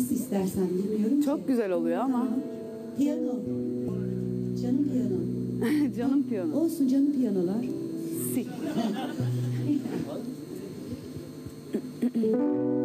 nasıl istersen bilmiyorum. Çok ki. güzel oluyor ama. Piyano. Canım piyano. Canım piyano. Olsun canım piyanolar. Si.